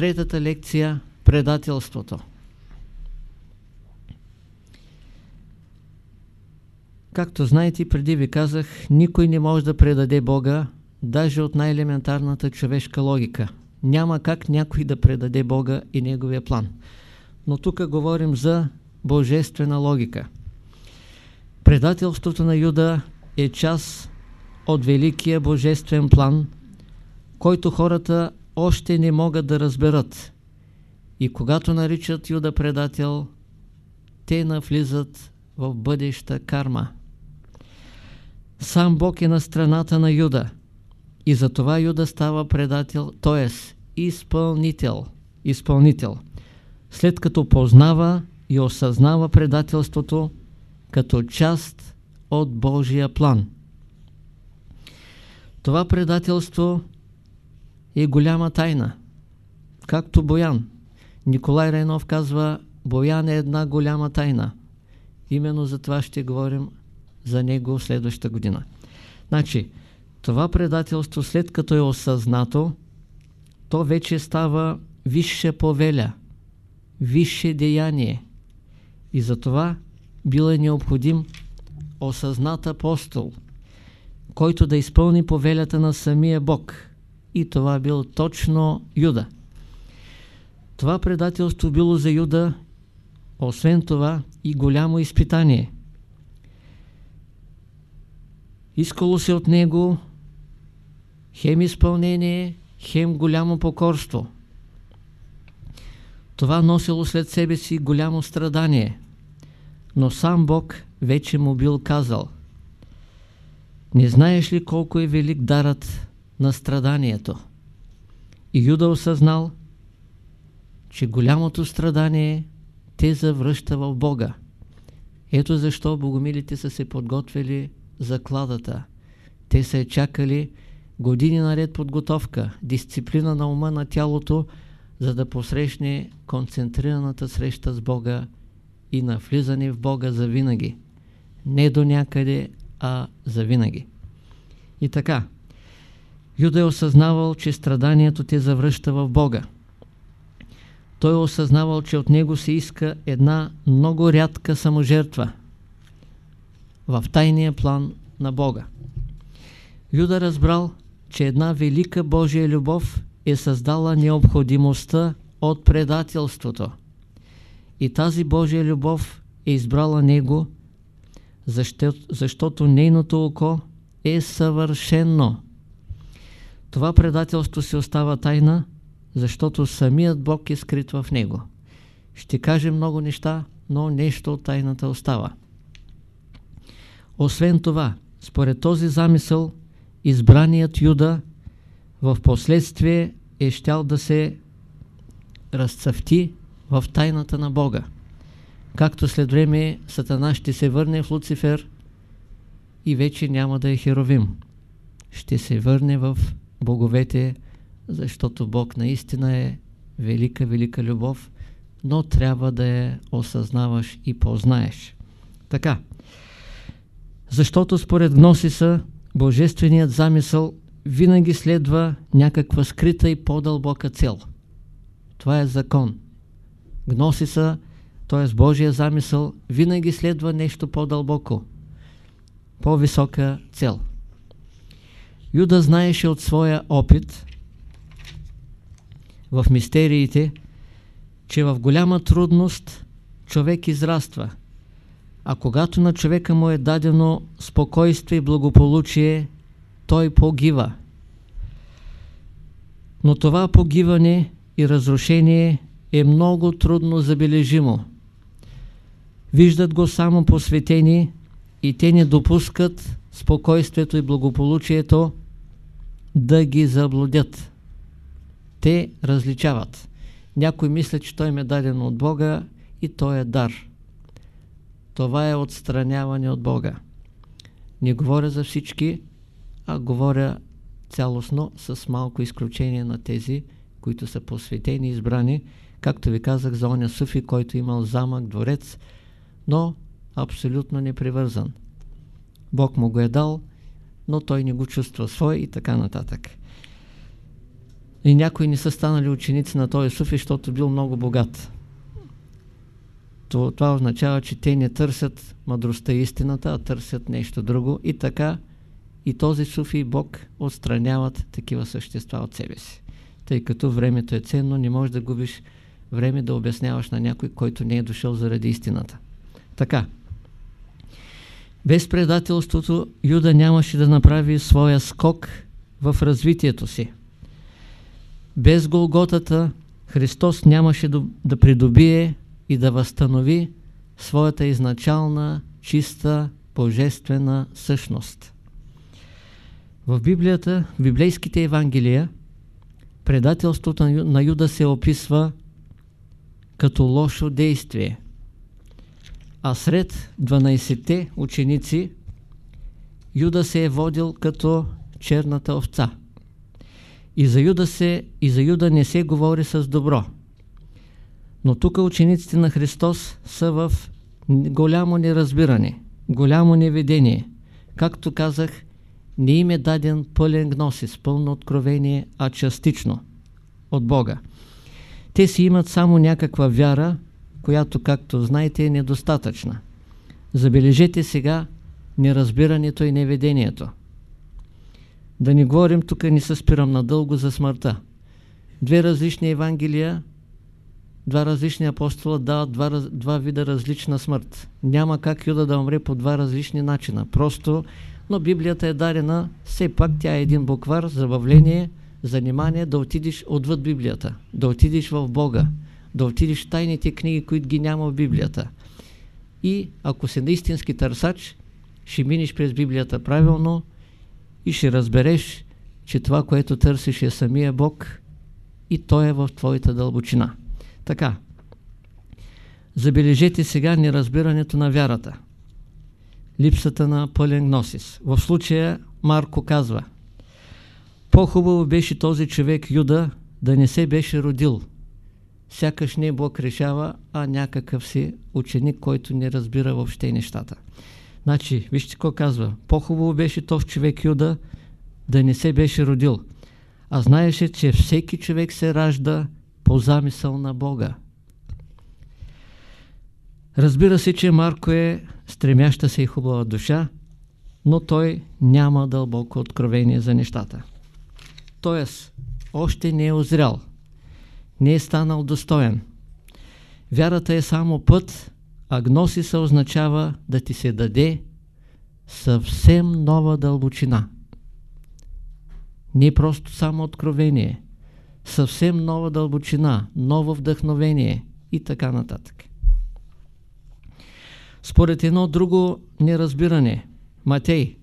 третата лекция – предателството. Както знаете, преди ви казах, никой не може да предаде Бога, даже от най-елементарната човешка логика. Няма как някой да предаде Бога и Неговия план. Но тук говорим за божествена логика. Предателството на Юда е част от великия божествен план, който хората още не могат да разберат. И когато наричат Юда предател, те навлизат в бъдеща карма. Сам Бог е на страната на Юда. И затова Юда става предател, т.е. изпълнител. Изпълнител. След като познава и осъзнава предателството като част от Божия план. Това предателство е голяма тайна. Както Боян. Николай Райнов казва, Боян е една голяма тайна. Именно за това ще говорим за него следващата година. Значи, това предателство, след като е осъзнато, то вече става висша повеля, висше деяние. И затова бил е необходим осъзнат апостол, който да изпълни повелята на самия Бог. И това бил точно Юда. Това предателство било за Юда, освен това и голямо изпитание – Искало се от него хем изпълнение, хем голямо покорство. Това носило след себе си голямо страдание, но сам Бог вече му бил казал Не знаеш ли колко е велик дарът на страданието? И Юда осъзнал, че голямото страдание те завръща в Бога. Ето защо богомилите са се подготвили закладата. Те са чакали години наред подготовка, дисциплина на ума, на тялото, за да посрещне концентрираната среща с Бога и на влизане в Бога за винаги. Не до някъде, а за винаги. И така, Юда е осъзнавал, че страданието те завръща в Бога. Той е осъзнавал, че от него се иска една много рядка саможертва – в тайния план на Бога. Юда разбрал, че една велика Божия любов е създала необходимостта от предателството. И тази Божия любов е избрала него, защото, защото нейното око е съвършено. Това предателство се остава тайна, защото самият Бог е скрит в него. Ще каже много неща, но нещо от тайната остава. Освен това, според този замисъл, избраният Юда в последствие е щял да се разцъфти в тайната на Бога. Както след време Сатана ще се върне в Луцифер и вече няма да е херовим. Ще се върне в боговете, защото Бог наистина е велика, велика любов, но трябва да я осъзнаваш и познаеш. Така, защото според Гносиса Божественият замисъл винаги следва някаква скрита и по-дълбока цел. Това е закон. Гносиса, т.е. Божия замисъл, винаги следва нещо по-дълбоко, по-висока цел. Юда знаеше от своя опит в мистериите, че в голяма трудност човек израства – а когато на човека му е дадено спокойствие и благополучие, той погива. Но това погиване и разрушение е много трудно забележимо. Виждат го само посветени и те не допускат спокойствието и благополучието да ги заблудят. Те различават. Някой мисля, че той ме е даден от Бога и той е дар. Това е отстраняване от Бога. Не говоря за всички, а говоря цялостно с малко изключение на тези, които са посветени избрани, както ви казах за оня Суфи, който имал замък, дворец, но абсолютно непривързан. Бог му го е дал, но той не го чувства свой и така нататък. и някои не са станали ученици на този Суфи, защото бил много богат. Това означава, че те не търсят мъдростта и истината, а търсят нещо друго. И така и този Суфи и Бог отстраняват такива същества от себе си. Тъй като времето е ценно, не можеш да губиш време да обясняваш на някой, който не е дошъл заради истината. Така. Без предателството Юда нямаше да направи своя скок в развитието си. Без Голготата Христос нямаше да придобие и да възстанови своята изначална, чиста, божествена същност. В Библията, в библейските Евангелия, предателството на Юда се описва като лошо действие. А сред 12-те ученици Юда се е водил като черната овца. И за Юда, се, и за Юда не се говори с добро. Но тук учениците на Христос са в голямо неразбиране, голямо неведение. Както казах, не им е даден пълен гносис, пълно откровение, а частично от Бога. Те си имат само някаква вяра, която, както знаете, е недостатъчна. Забележете сега неразбирането и неведението. Да не говорим, тук не се спирам надълго за смъртта. Две различни Евангелия, два различни апостола дават два, два вида различна смърт. Няма как Юда да умре по два различни начина. Просто, но Библията е дарена, все пак тя е един буквар, забавление, занимание да отидеш отвъд Библията, да отидеш в Бога, да отидеш в тайните книги, които ги няма в Библията. И ако си наистински търсач, ще минеш през Библията правилно и ще разбереш, че това, което търсиш е самия Бог и Той е в твоята дълбочина. Така, забележете сега неразбирането на вярата. Липсата на пълен гносис. В случая Марко казва – по-хубаво беше този човек Юда да не се беше родил. Сякаш не Бог решава, а някакъв си ученик, който не разбира въобще нещата. Значи, вижте какво казва. По-хубаво беше този човек Юда да не се беше родил. А знаеше, че всеки човек се ражда по замисъл на Бога. Разбира се, че Марко е стремяща се и хубава душа, но той няма дълбоко откровение за нещата. Тоест, още не е озрял, не е станал достоен. Вярата е само път, а гносиса означава да ти се даде съвсем нова дълбочина. Не просто само откровение, съвсем нова дълбочина, ново вдъхновение и така нататък. Според едно друго неразбиране, Матей,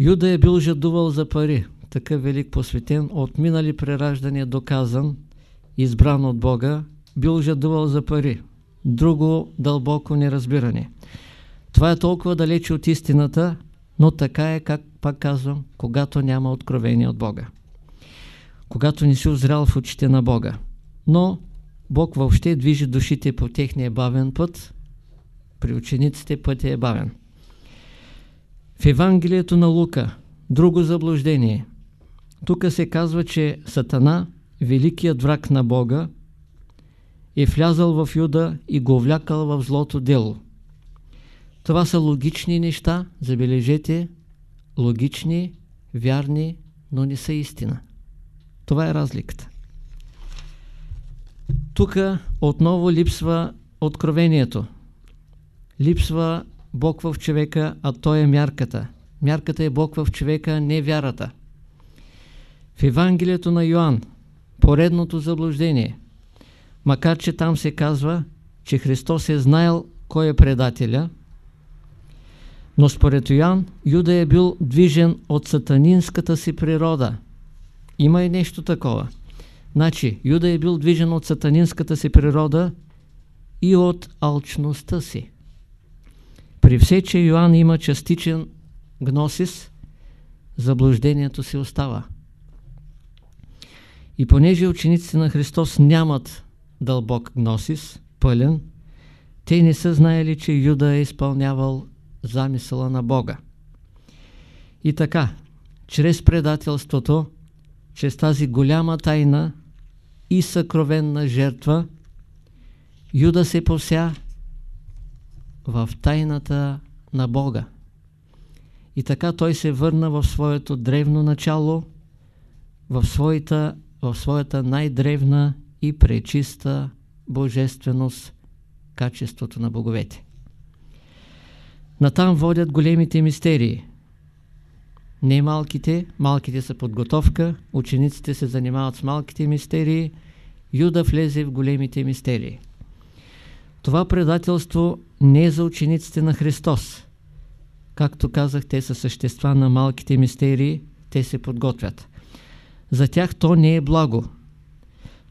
Юда е бил жадувал за пари, такъв велик посветен, от минали прераждания доказан, избран от Бога, бил жадувал за пари. Друго дълбоко неразбиране. Това е толкова далече от истината, но така е, как пак казвам, когато няма откровение от Бога. Когато не си озрял в очите на Бога. Но Бог въобще движи душите по техния бавен път, при учениците пътя е бавен. В Евангелието на Лука, друго заблуждение – тук се казва, че Сатана, великият враг на Бога, е влязал в Юда и го влякал в злото дело. Това са логични неща, забележете, логични, вярни, но не са истина. Това е разликата. Тук отново липсва откровението. Липсва Бог в човека, а той е мярката. Мярката е Бог в човека, не вярата. В Евангелието на Йоанн, поредното заблуждение, макар че там се казва, че Христос е знаел кой е предателя, но според Йоанн, Юда е бил движен от сатанинската си природа. Има и нещо такова. Значи, Юда е бил движен от сатанинската си природа и от алчността си. При все, че Йоанн има частичен гносис, заблуждението си остава. И понеже учениците на Христос нямат дълбок гносис, пълен, те не са знаели, че Юда е изпълнявал замисъла на Бога. И така, чрез предателството, чрез тази голяма тайна и съкровенна жертва, Юда се пося в тайната на Бога. И така той се върна в своето древно начало, в своята, в своята най-древна и пречиста божественост, качеството на боговете. Натам водят големите мистерии. Не малките, малките са подготовка, учениците се занимават с малките мистерии, Юда влезе в големите мистерии. Това предателство не е за учениците на Христос. Както казах, те са същества на малките мистерии, те се подготвят. За тях то не е благо,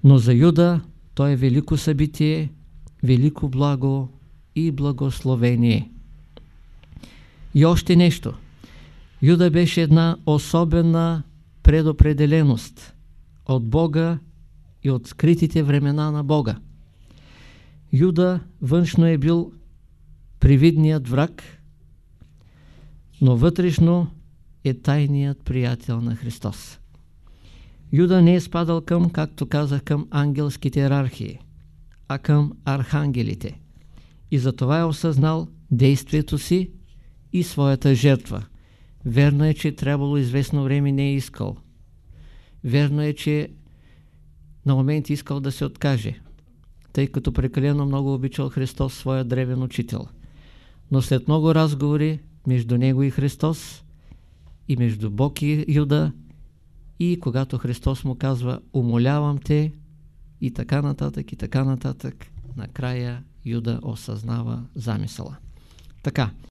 но за Юда то е велико събитие, велико благо и благословение. И още нещо. Юда беше една особена предопределеност от Бога и от скритите времена на Бога. Юда външно е бил привидният враг, но вътрешно е тайният приятел на Христос. Юда не е спадал към, както казах, към ангелските иерархии, а към архангелите. И затова е осъзнал действието си и своята жертва. Верно е, че трябвало известно време не е искал. Верно е, че на момент искал да се откаже, тъй като прекалено много обичал Христос, своя древен учител. Но след много разговори между него и Христос, и между Бог и Юда, и когато Христос му казва умолявам те и така нататък и така нататък, накрая Юда осъзнава замисъла. Така.